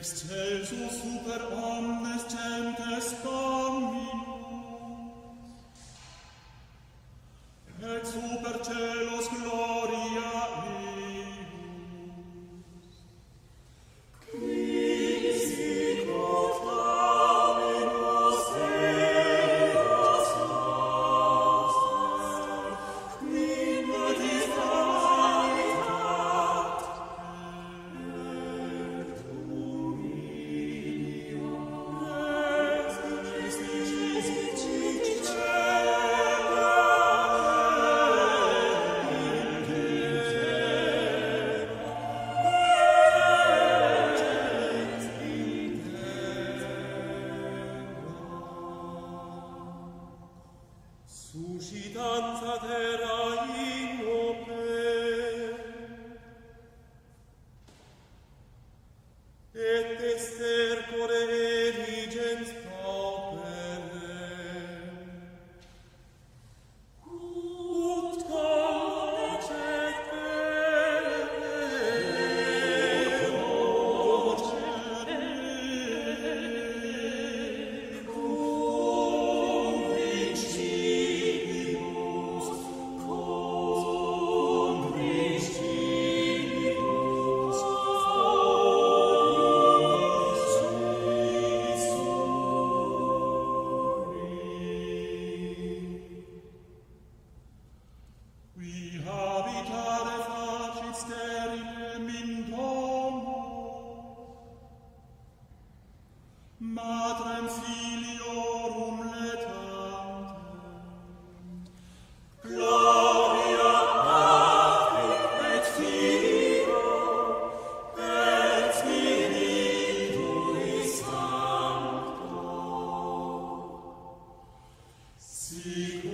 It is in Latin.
excelsus super omnes centes dominus suscitanza terra in ope. Et estercore si habitare facit sterile min domo. Filiorum letantem, gloria Patri et Filio et Sancto. Sic